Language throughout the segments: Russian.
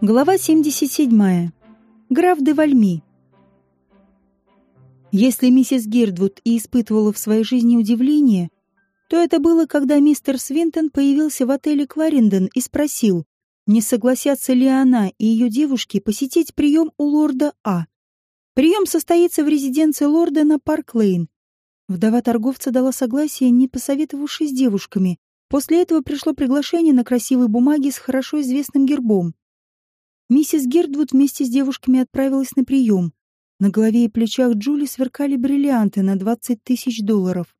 Глава 77. Граф де Вальми. Если миссис Гирдвуд и испытывала в своей жизни удивление, то это было, когда мистер Свинтон появился в отеле Кларендон и спросил, не согласятся ли она и ее девушки посетить прием у лорда А. Прием состоится в резиденции лорда на Парк-Лейн. Вдова торговца дала согласие, не посоветовавшись с девушками. После этого пришло приглашение на красивой бумаге с хорошо известным гербом. Миссис Гердвуд вместе с девушками отправилась на прием. На голове и плечах Джули сверкали бриллианты на 20 тысяч долларов.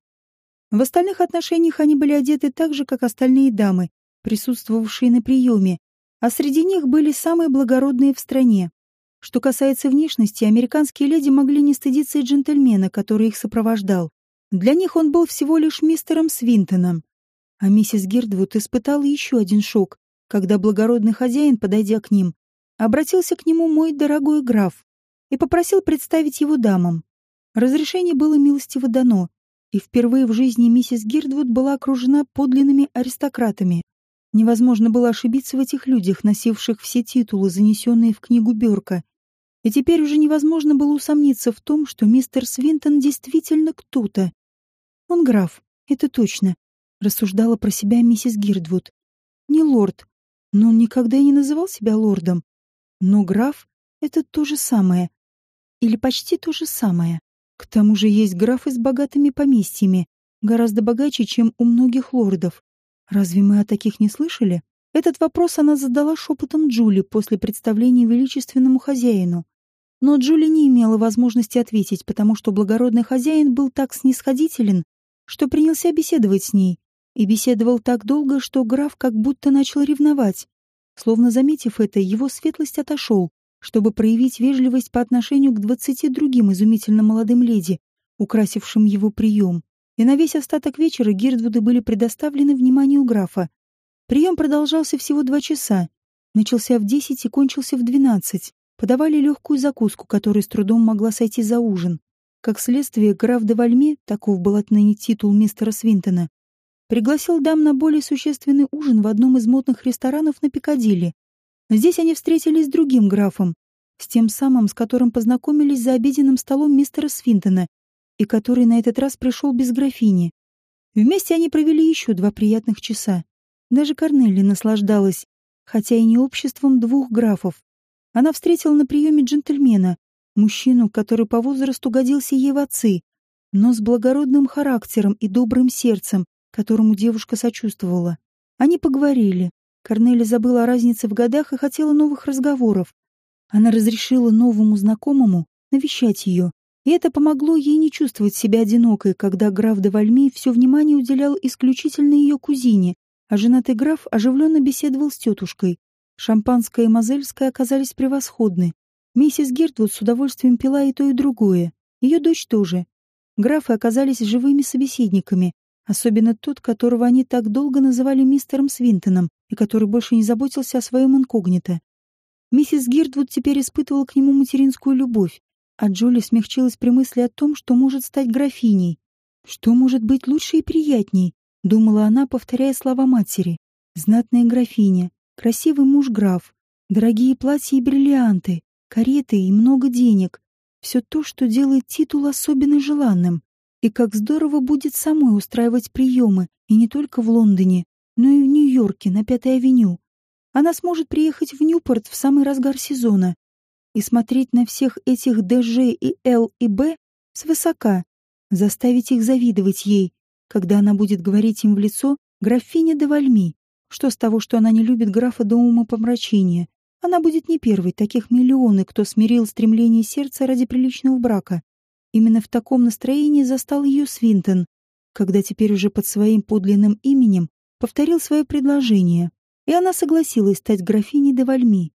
В остальных отношениях они были одеты так же, как остальные дамы, присутствовавшие на приеме, а среди них были самые благородные в стране. Что касается внешности, американские леди могли не стыдиться и джентльмена, который их сопровождал. Для них он был всего лишь мистером Свинтоном. А миссис Гердвуд испытала еще один шок, когда благородный хозяин, подойдя к ним, обратился к нему мой дорогой граф и попросил представить его дамам. Разрешение было милостиво дано, и впервые в жизни миссис Гирдвуд была окружена подлинными аристократами. Невозможно было ошибиться в этих людях, носивших все титулы, занесенные в книгу Бёрка. И теперь уже невозможно было усомниться в том, что мистер Свинтон действительно кто-то. Он граф, это точно, рассуждала про себя миссис Гирдвуд. Не лорд, но он никогда и не называл себя лордом. Но граф — это то же самое. Или почти то же самое. К тому же есть графы с богатыми поместьями, гораздо богаче, чем у многих лордов. Разве мы о таких не слышали? Этот вопрос она задала шепотом Джули после представления величественному хозяину. Но Джули не имела возможности ответить, потому что благородный хозяин был так снисходителен, что принялся беседовать с ней. И беседовал так долго, что граф как будто начал ревновать. Словно заметив это, его светлость отошел, чтобы проявить вежливость по отношению к двадцати другим изумительно молодым леди, украсившим его прием. И на весь остаток вечера Гирдвуды были предоставлены вниманию графа. Прием продолжался всего два часа. Начался в десять и кончился в двенадцать. Подавали легкую закуску, которая с трудом могла сойти за ужин. Как следствие, граф де Вальме, таков был отныне титул мистера Свинтона, пригласил дам на более существенный ужин в одном из модных ресторанов на Пикадилли. Здесь они встретились с другим графом, с тем самым, с которым познакомились за обеденным столом мистера Свинтона, и который на этот раз пришел без графини. Вместе они провели еще два приятных часа. Даже Корнелли наслаждалась, хотя и не обществом двух графов. Она встретила на приеме джентльмена, мужчину, который по возрасту годился ей в отцы, но с благородным характером и добрым сердцем, которому девушка сочувствовала. Они поговорили. Корнели забыла о разнице в годах и хотела новых разговоров. Она разрешила новому знакомому навещать ее, и это помогло ей не чувствовать себя одинокой, когда граф де Вальми все внимание уделял исключительно ее кузине, а женатый граф оживленно беседовал с тетушкой. Шампанское и мозельское оказались превосходны. Миссис Гертвуд с удовольствием пила и то, и другое. Ее дочь тоже. Графы оказались живыми собеседниками, Особенно тот, которого они так долго называли мистером Свинтоном и который больше не заботился о своем инкогнито. Миссис Гирдвуд теперь испытывала к нему материнскую любовь, а Джоли смягчилась при мысли о том, что может стать графиней. Что может быть лучше и приятней, думала она, повторяя слова матери. Знатная графиня, красивый муж-граф, дорогие платья и бриллианты, кареты и много денег. Все то, что делает титул особенно желанным. И как здорово будет самой устраивать приемы, и не только в Лондоне, но и в Нью-Йорке на Пятой авеню. Она сможет приехать в Ньюпорт в самый разгар сезона и смотреть на всех этих ДЖ и Л и Б свысока, заставить их завидовать ей, когда она будет говорить им в лицо «графиня де Вальми». Что с того, что она не любит графа до ума помрачения? Она будет не первой, таких миллионы, кто смирил стремление сердца ради приличного брака. Именно в таком настроении застал ее Свинтон, когда теперь уже под своим подлинным именем повторил свое предложение, и она согласилась стать графиней де Вальми.